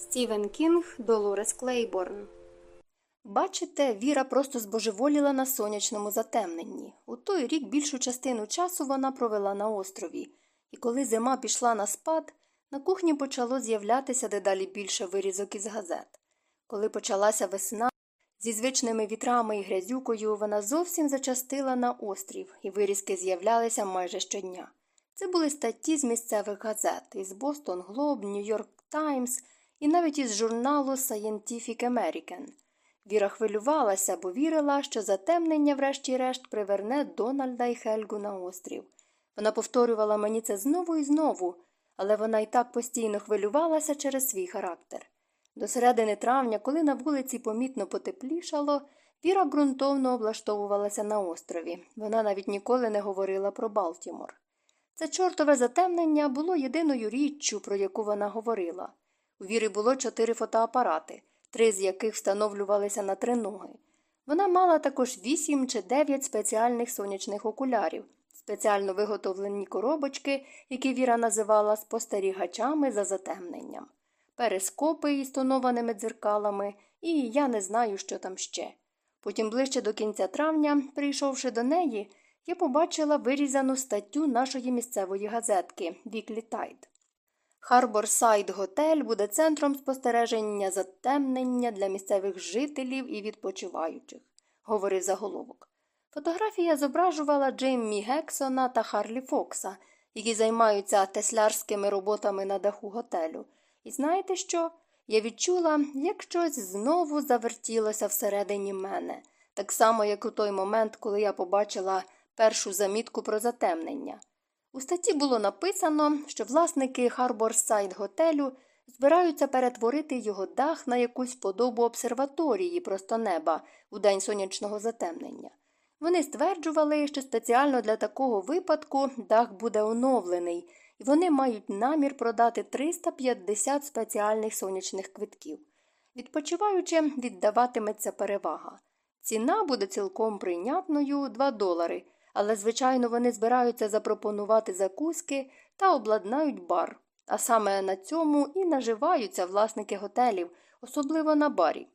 Стівен Кінг, Долорес Клейборн. Бачите, Віра просто збожеволіла на сонячному затемненні. У той рік більшу частину часу вона провела на острові, і коли зима пішла на спад, на кухні почало з'являтися дедалі більше вирізок із газет. Коли почалася весна, зі звичними вітрами і грязюкою вона зовсім зачастила на острів, і вирізки з'являлися майже щодня. Це були статті з місцевих газет із Бостон Глоб, Нью-Йорк Таймс і навіть із журналу Scientific American. Віра хвилювалася, бо вірила, що затемнення, врешті-решт, приверне Дональда і Хельгу на острів. Вона повторювала мені це знову і знову, але вона й так постійно хвилювалася через свій характер. До середини травня, коли на вулиці помітно потеплішало, Віра ґрунтовно облаштовувалася на острові. Вона навіть ніколи не говорила про Балтімор. Це чортове затемнення було єдиною річчю, про яку вона говорила. У Віри було чотири фотоапарати, три з яких встановлювалися на три ноги. Вона мала також вісім чи дев'ять спеціальних сонячних окулярів, спеціально виготовлені коробочки, які Віра називала спостерігачами за затемненням, перископи із тонованими дзеркалами, і я не знаю, що там ще. Потім ближче до кінця травня, прийшовши до неї, я побачила вирізану статтю нашої місцевої газетки Віклі Тайд. Харборсайд Готель буде центром спостереження затемнення для місцевих жителів і відпочиваючих, говорив заголовок. Фотографія зображувала Джейммі Гексона та Харлі Фокса, які займаються теслярськими роботами на даху готелю. І знаєте що? Я відчула, як щось знову завертілося всередині мене, так само, як у той момент, коли я побачила першу замітку про затемнення. У статті було написано, що власники Харборсайд готелю збираються перетворити його дах на якусь подобу обсерваторії просто неба у день сонячного затемнення. Вони стверджували, що спеціально для такого випадку дах буде оновлений, і вони мають намір продати 350 спеціальних сонячних квитків. Відпочиваючи, віддаватиметься перевага. Ціна буде цілком прийнятною 2 долари але, звичайно, вони збираються запропонувати закуски та обладнають бар, а саме на цьому і наживаються власники готелів, особливо на барі.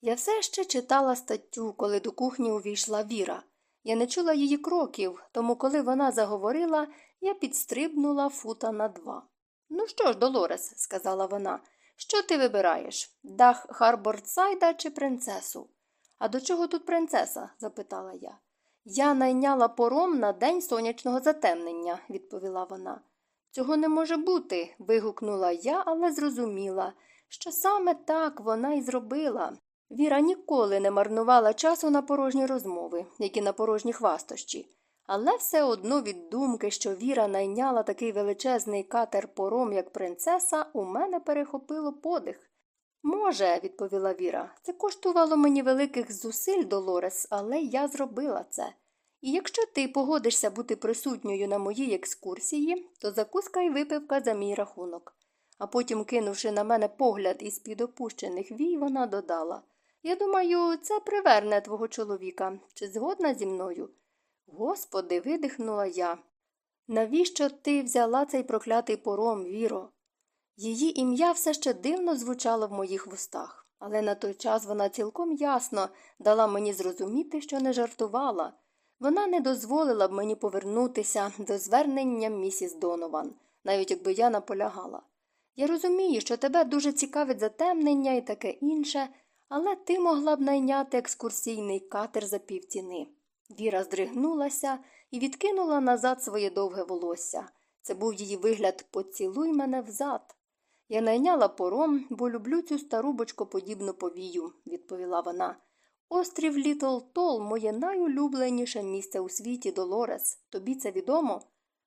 Я все ще читала статтю, коли до кухні увійшла Віра. Я не чула її кроків, тому коли вона заговорила, я підстрибнула фута на два. Ну що ж, Долорес, сказала вона, що ти вибираєш дах Харборсайда чи принцесу? А до чого тут принцеса? запитала я. Я найняла пором на день сонячного затемнення, відповіла вона. Цього не може бути. вигукнула я, але зрозуміла, що саме так вона й зробила. Віра ніколи не марнувала часу на порожні розмови, як і на порожні хвастощі. Але все одно від думки, що Віра найняла такий величезний катер пором, як принцеса, у мене перехопило подих. Може, відповіла Віра, це коштувало мені великих зусиль, Долорес, але я зробила це. І якщо ти погодишся бути присутньою на моїй екскурсії, то закуска й випивка за мій рахунок. А потім, кинувши на мене погляд із під опущених вій, вона додала Я думаю, це приверне твого чоловіка. Чи згодна зі мною? Господи, видихнула я. Навіщо ти взяла цей проклятий пором, Віро? Її ім'я все ще дивно звучало в моїх вустах, але на той час вона цілком ясно дала мені зрозуміти, що не жартувала. Вона не дозволила б мені повернутися до звернення місіс Донован, навіть якби я наполягала. Я розумію, що тебе дуже цікавить затемнення і таке інше, але ти могла б найняти екскурсійний катер за півціни. Віра здригнулася і відкинула назад своє довге волосся. Це був її вигляд поцілуй мене взад. Я найняла пором, бо люблю цю стару бочкоподібну повію, відповіла вона. Острів Літл Тол моє найулюбленіше місце у світі, Долорес. Тобі це відомо?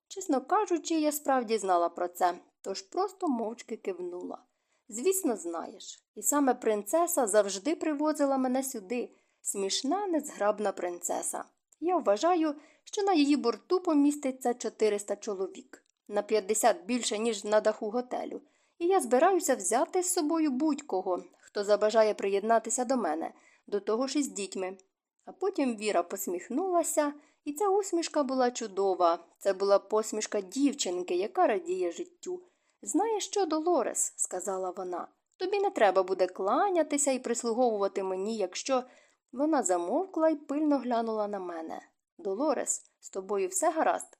Чесно кажучи, я справді знала про це, тож просто мовчки кивнула. Звісно, знаєш. І саме принцеса завжди привозила мене сюди, смішна, незграбна принцеса. Я вважаю, що на її борту поміститься 400 чоловік, на 50 більше, ніж на даху готелю, і я збираюся взяти з собою будь-кого, хто забажає приєднатися до мене до того ж із дітьми. А потім Віра посміхнулася, і ця усмішка була чудова. Це була посмішка дівчинки, яка радіє життю. Знаєш що, Долорес, сказала вона, Тобі не треба буде кланятися і прислуговувати мені, якщо. Вона замовкла і пильно глянула на мене. Долорес, з тобою все гаразд.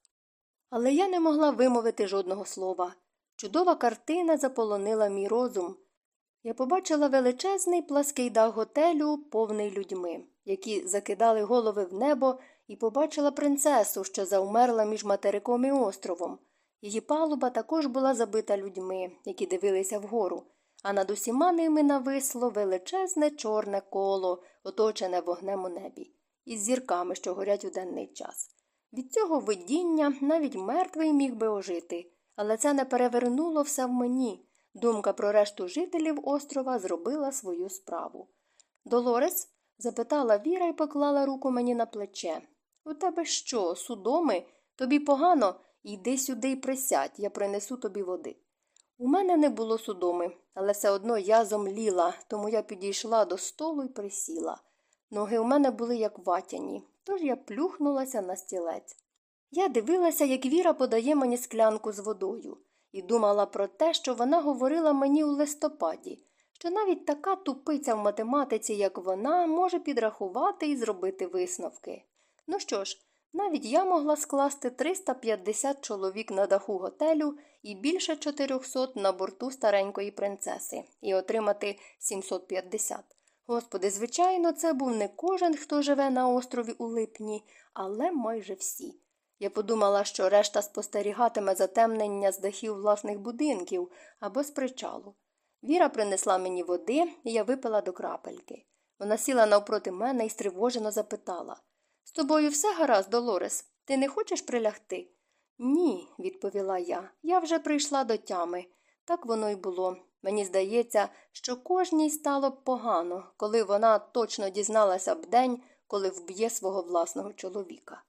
Але я не могла вимовити жодного слова. Чудова картина заполонила мій розум. Я побачила величезний плаский дах готелю, повний людьми, які закидали голови в небо, і побачила принцесу, що завмерла між материком і островом. Її палуба також була забита людьми, які дивилися вгору, а над усіма ними нависло величезне чорне коло, оточене вогнем у небі, із зірками, що горять у денний час. Від цього видіння навіть мертвий міг би ожити, але це не перевернуло все в мені. Думка про решту жителів острова зробила свою справу. Долорес? запитала Віра і поклала руку мені на плече. У тебе що, судоми? Тобі погано? Йди сюди і присядь, я принесу тобі води. У мене не було судоми, але все одно я зомліла, тому я підійшла до столу і присіла. Ноги у мене були як ватяні, тож я плюхнулася на стілець. Я дивилася, як Віра подає мені склянку з водою, і думала про те, що вона говорила мені у листопаді, що навіть така тупиця в математиці, як вона, може підрахувати і зробити висновки. Ну що ж, навіть я могла скласти 350 чоловік на даху готелю і більше 400 на борту старенької принцеси і отримати 750. Господи, звичайно, це був не кожен, хто живе на острові у липні, але майже всі. Я подумала, що решта спостерігатиме затемнення з дахів власних будинків або з причалу. Віра принесла мені води, і я випила до крапельки. Вона сіла навпроти мене і стривожено запитала З тобою все гаразд, Долорес? Ти не хочеш прилягти? Ні, відповіла я. Я вже прийшла до тями. Так воно й було. Мені здається, що кожній стало б погано, коли вона точно дізналася б день, коли вб'є свого власного чоловіка.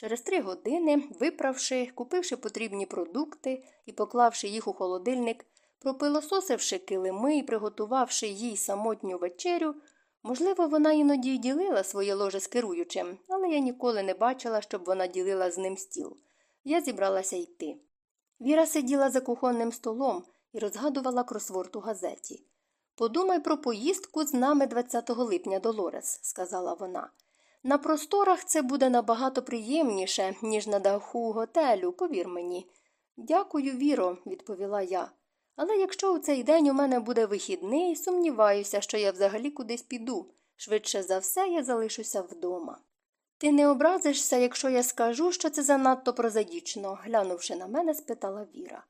Через три години, виправши, купивши потрібні продукти і поклавши їх у холодильник, пропилососивши килими і приготувавши їй самотню вечерю, можливо, вона іноді й ділила своє ложе з керуючим, але я ніколи не бачила, щоб вона ділила з ним стіл. Я зібралася йти. Віра сиділа за кухонним столом і розгадувала кросворд у газеті. Подумай про поїздку з нами 20 липня Долорес, сказала вона. На просторах це буде набагато приємніше, ніж на даху готелю, повір мені. Дякую, Віро, відповіла я. Але якщо у цей день у мене буде вихідний, сумніваюся, що я взагалі кудись піду. Швидше за все, я залишуся вдома. Ти не образишся, якщо я скажу, що це занадто прозаїчно, глянувши на мене, спитала Віра.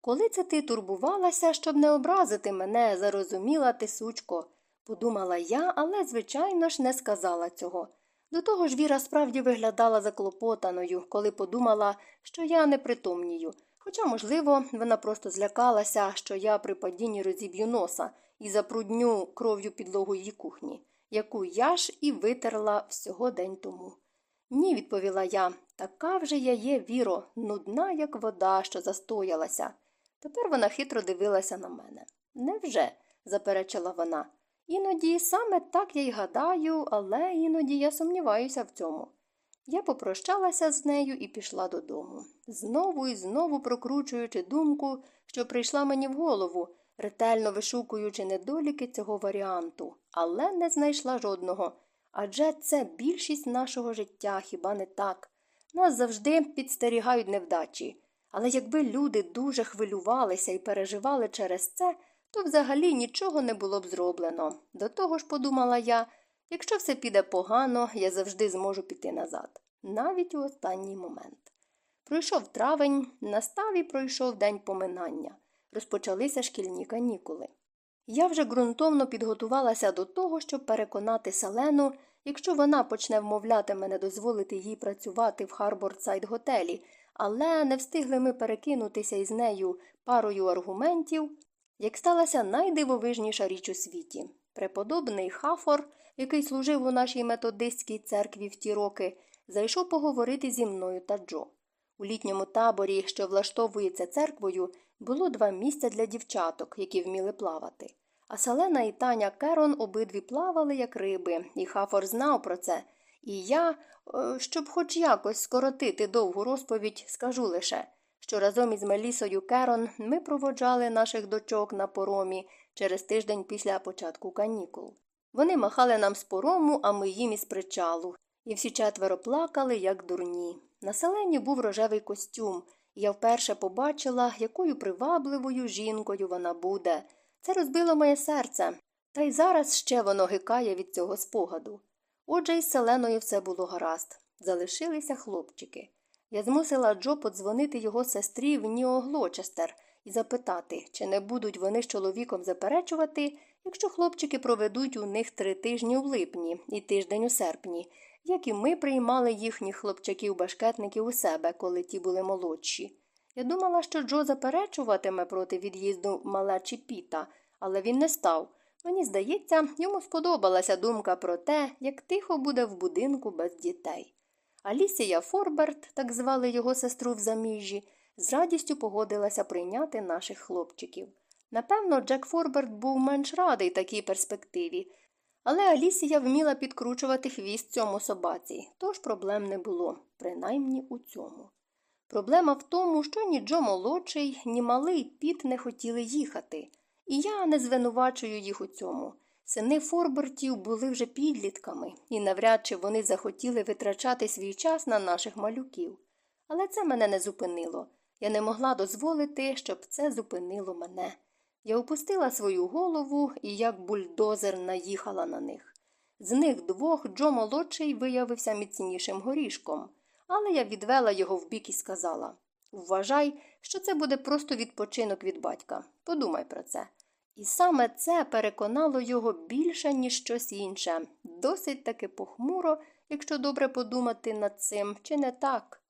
Коли це ти турбувалася, щоб не образити мене, зарозуміла ти, сучко, подумала я, але, звичайно ж, не сказала цього. До того ж Віра справді виглядала заклопотаною, коли подумала, що я не притомнію, хоча, можливо, вона просто злякалася, що я при падінні розіб'ю носа і запрудню кров'ю підлогу її кухні, яку я ж і витерла всього день тому. Ні, відповіла я, така вже я є, Віро, нудна, як вода, що застоялася. Тепер вона хитро дивилася на мене. Невже? заперечила вона. Іноді саме так я й гадаю, але іноді я сумніваюся в цьому. Я попрощалася з нею і пішла додому, знову і знову прокручуючи думку, що прийшла мені в голову, ретельно вишукуючи недоліки цього варіанту, але не знайшла жодного. Адже це більшість нашого життя, хіба не так? Нас завжди підстерігають невдачі. Але якби люди дуже хвилювалися і переживали через це, то взагалі нічого не було б зроблено. До того ж, подумала я, якщо все піде погано, я завжди зможу піти назад, навіть у останній момент. Пройшов травень, настав і пройшов день поминання. Розпочалися шкільні канікули. Я вже ґрунтовно підготувалася до того, щоб переконати Селену, якщо вона почне вмовляти мене дозволити їй працювати в Харборсайд готелі, але не встигли ми перекинутися із нею парою аргументів, як сталася найдивовижніша річ у світі. Преподобний Хафор, який служив у нашій методистській церкві в ті роки, зайшов поговорити зі мною та Джо. У літньому таборі, що влаштовується церквою, було два місця для дівчаток, які вміли плавати. А Селена і Таня Керон обидві плавали, як риби, і Хафор знав про це. І я, е, щоб хоч якось скоротити довгу розповідь, скажу лише що разом із Мелісою Керон ми проводжали наших дочок на поромі через тиждень після початку канікул. Вони махали нам з порому, а ми їм із причалу, і всі четверо плакали, як дурні. На селені був рожевий костюм, і я вперше побачила, якою привабливою жінкою вона буде. Це розбило моє серце, та й зараз ще воно гикає від цього спогаду. Отже, із селеною все було гаразд. Залишилися хлопчики. Я змусила Джо подзвонити його сестрі в Ніо Глочестер і запитати, чи не будуть вони з чоловіком заперечувати, якщо хлопчики проведуть у них три тижні в липні і тиждень у серпні, як і ми приймали їхніх хлопчаків-башкетників у себе, коли ті були молодші. Я думала, що Джо заперечуватиме проти від'їзду малечі Піта, але він не став. Мені здається, йому сподобалася думка про те, як тихо буде в будинку без дітей. Алісія Форберт, так звали його сестру в заміжжі, з радістю погодилася прийняти наших хлопчиків. Напевно, Джек Форберт був менш радий такій перспективі, але Алісія вміла підкручувати хвіст цьому собаці, тож проблем не було, принаймні у цьому. Проблема в тому, що ні Джо молодший, ні малий піт не хотіли їхати, і я не звинувачую їх у цьому. Сини Форбертів були вже підлітками, і навряд чи вони захотіли витрачати свій час на наших малюків. Але це мене не зупинило. Я не могла дозволити, щоб це зупинило мене. Я опустила свою голову і як бульдозер наїхала на них. З них двох Джо молодший виявився міцнішим горішком, але я відвела його вбік і сказала Вважай, що це буде просто відпочинок від батька. Подумай про це. І саме це переконало його більше, ніж щось інше, досить таки похмуро, якщо добре подумати над цим, чи не так.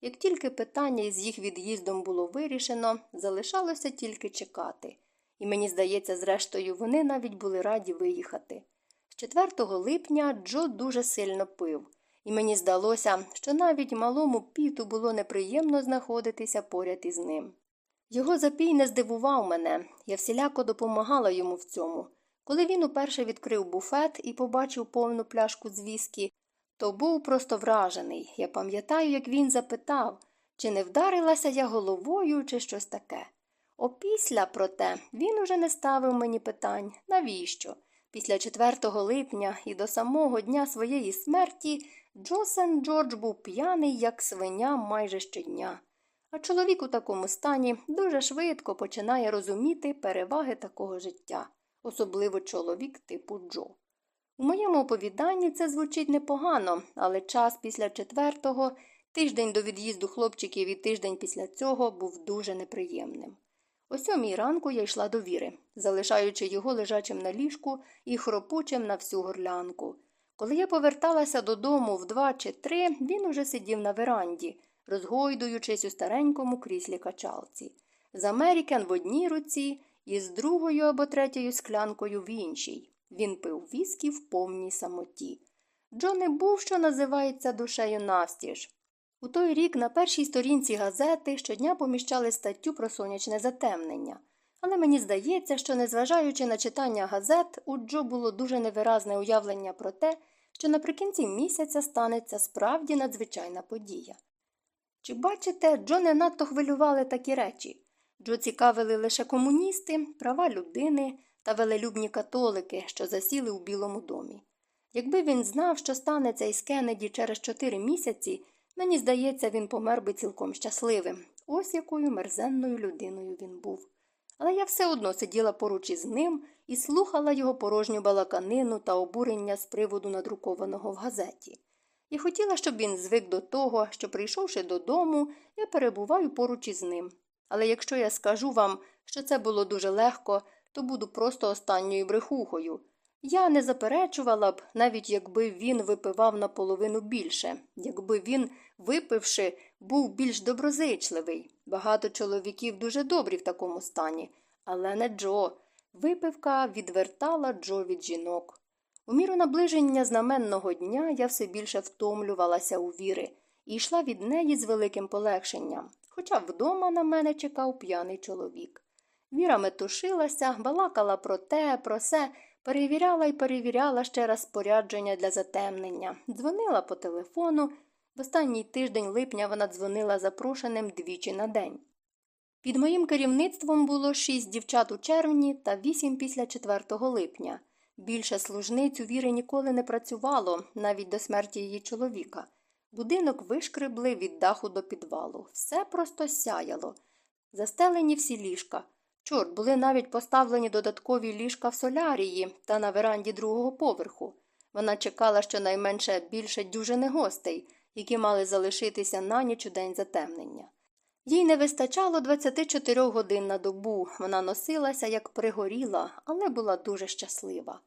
Як тільки питання із їх від'їздом було вирішено, залишалося тільки чекати, і мені здається, зрештою, вони навіть були раді виїхати. З 4 липня Джо дуже сильно пив, і мені здалося, що навіть малому піту було неприємно знаходитися поряд із ним. Його запій не здивував мене, я всіляко допомагала йому в цьому. Коли він уперше відкрив буфет і побачив повну пляшку з віскі, то був просто вражений. Я пам'ятаю, як він запитав, чи не вдарилася я головою, чи щось таке. Опісля, проте, він уже не ставив мені питань навіщо? Після 4 липня і до самого дня своєї смерті Джосен Джордж був п'яний, як свиня майже щодня. А чоловік у такому стані дуже швидко починає розуміти переваги такого життя, особливо чоловік типу Джо. У моєму оповіданні це звучить непогано, але час після четвертого, тиждень до від'їзду хлопчиків і тиждень після цього був дуже неприємним. О сьомій ранку я йшла до віри, залишаючи його лежачим на ліжку і хропучим на всю горлянку. Коли я поверталася додому в два чи три, він уже сидів на веранді розгойдуючись у старенькому кріслі качалці, з Америкен в одній руці і з другою або третьою склянкою в іншій. Він пив віскі в повній самоті. Джо не був, що називається душею навстіж. У той рік на першій сторінці газети щодня поміщали статтю про сонячне затемнення. Але мені здається, що, незважаючи на читання газет, у Джо було дуже невиразне уявлення про те, що наприкінці місяця станеться справді надзвичайна подія. Чи бачите, Джо не надто хвилювали такі речі? Джо цікавили лише комуністи, права людини та велелюбні католики, що засіли у Білому домі. Якби він знав, що станеться із Кеннеді через чотири місяці, мені здається, він помер би цілком щасливим. Ось якою мерзенною людиною він був. Але я все одно сиділа поруч із ним і слухала його порожню балаканину та обурення з приводу надрукованого в газеті. І хотіла, щоб він звик до того, що, прийшовши додому, я перебуваю поруч із ним. Але якщо я скажу вам, що це було дуже легко, то буду просто останньою брехухою. Я не заперечувала б, навіть якби він випивав наполовину більше, якби він, випивши, був більш доброзичливий. Багато чоловіків дуже добрі в такому стані, але не Джо. Випивка відвертала Джо від жінок. У міру наближення знаменного дня я все більше втомлювалася у віри і йшла від неї з великим полегшенням, хоча вдома на мене чекав п'яний чоловік. Віра метушилася, балакала про те, про се, перевіряла і перевіряла ще раз спорядження для затемнення, дзвонила по телефону. В останній тиждень липня вона дзвонила запрошеним двічі на день. Під моїм керівництвом було шість дівчат у червні та вісім після 4 липня. Більше служниць у віри ніколи не працювало, навіть до смерті її чоловіка. Будинок вишкребли від даху до підвалу. Все просто сяяло. Застелені всі ліжка. Чорт, були навіть поставлені додаткові ліжка в солярії та на веранді другого поверху. Вона чекала щонайменше більше дюжини гостей, які мали залишитися на ніч у день затемнення. Їй не вистачало 24 годин на добу, вона носилася, як пригоріла, але була дуже щаслива.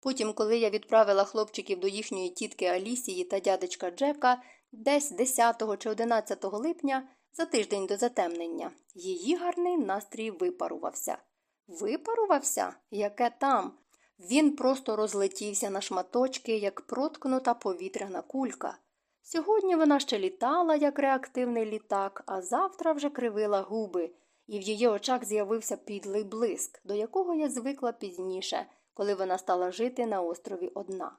Потім, коли я відправила хлопчиків до їхньої тітки Алісії та дядечка Джека десь 10 чи 11 липня, за тиждень до затемнення, її гарний настрій випарувався. Випарувався? Яке там? Він просто розлетівся на шматочки, як проткнута повітряна кулька. Сьогодні вона ще літала, як реактивний літак, а завтра вже кривила губи, і в її очах з'явився підлий блиск, до якого я звикла пізніше, коли вона стала жити на острові одна.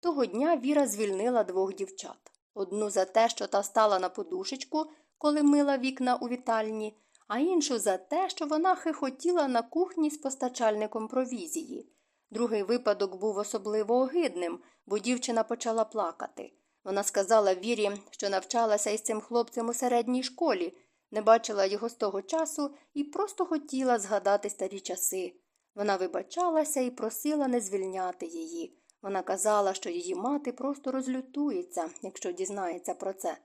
Того дня Віра звільнила двох дівчат одну за те, що та стала на подушечку, коли мила вікна у вітальні, а іншу за те, що вона хихотіла на кухні з постачальником провізії. Другий випадок був особливо огидним, бо дівчина почала плакати. Вона сказала Вірі, що навчалася із цим хлопцем у середній школі, не бачила його з того часу і просто хотіла згадати старі часи. Вона вибачалася і просила не звільняти її. Вона казала, що її мати просто розлютується, якщо дізнається про це.